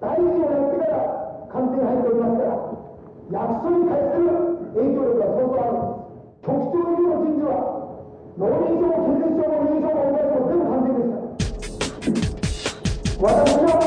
第一になってから官邸に入っておりますから役所に対する影響力が相当ある。んです局長以上の人事は農林省も建設省も林省もお前も全部官邸ですから。私は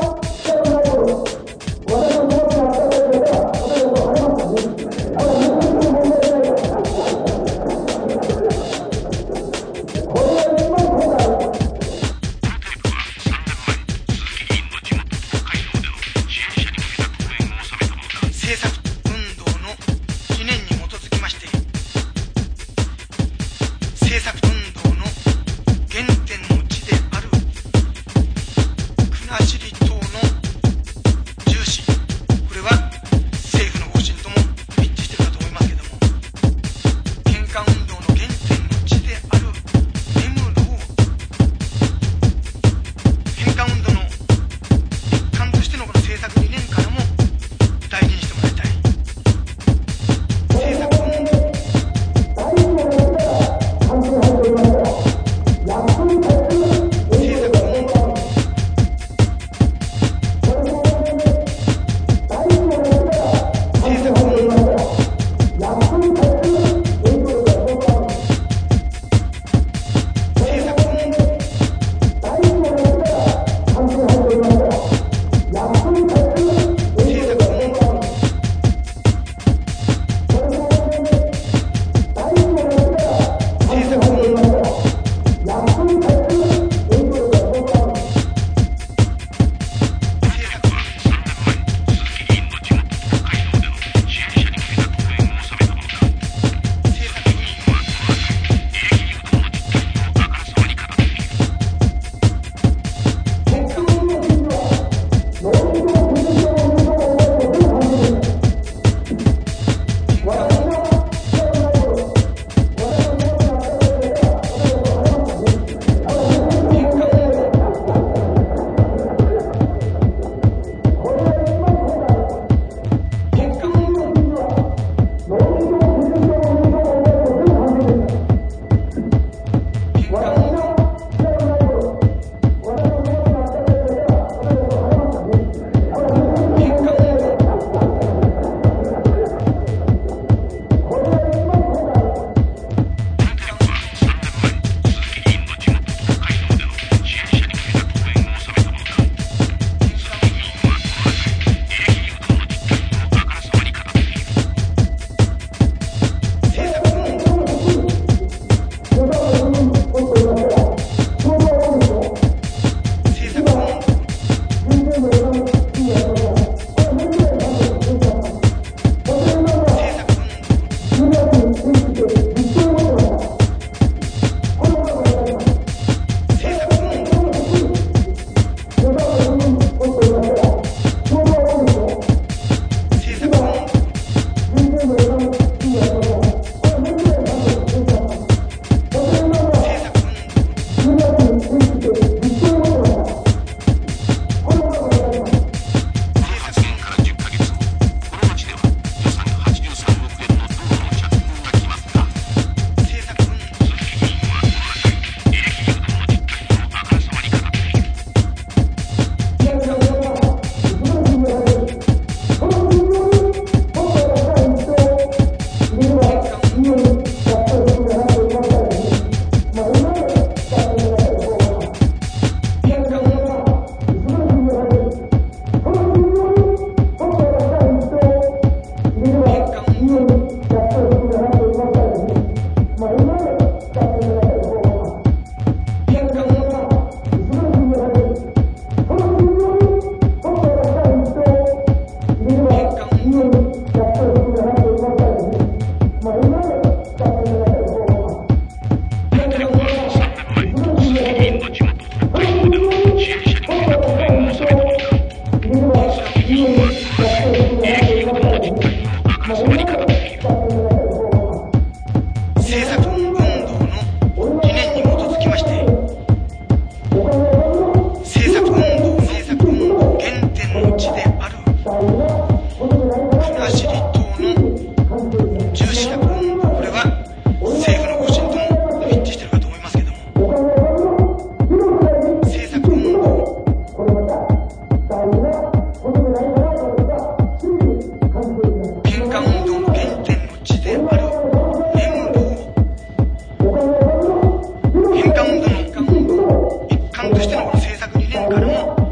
制作理念からも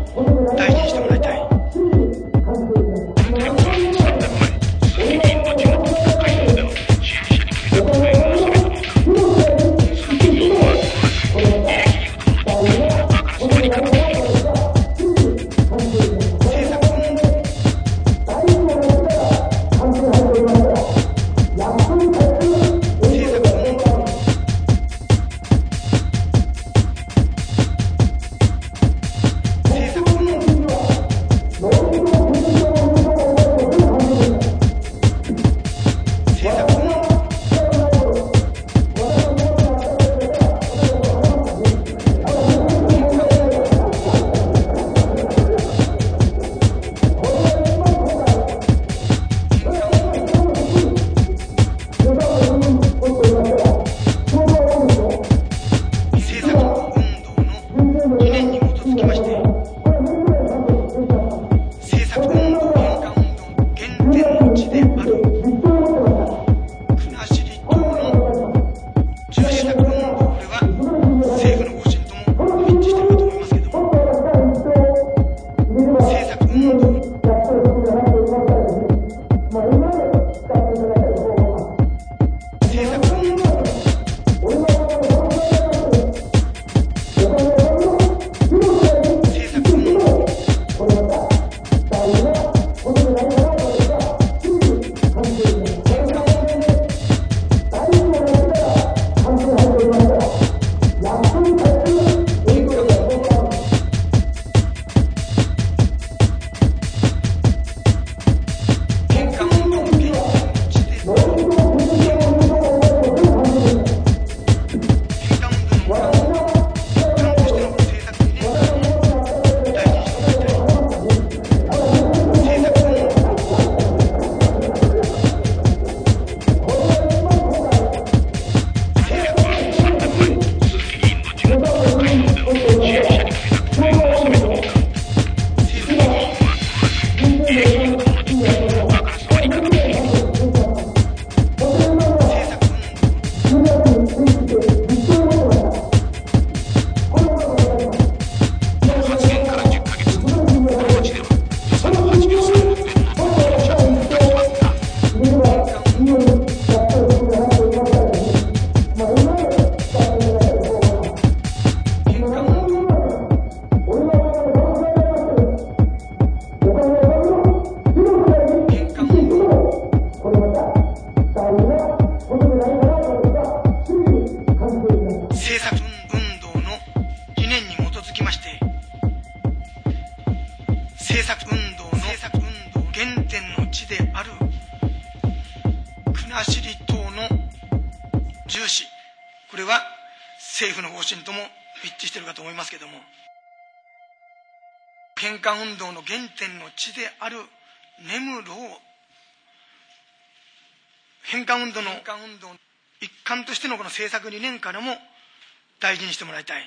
Change them, madam. 政策運動の原点の地である国後島の重視これは政府の方針とも一致してるかと思いますけども返還運動の原点の地である根室を返還運動の一環としてのこの政策理念からも大事にしてもらいたい。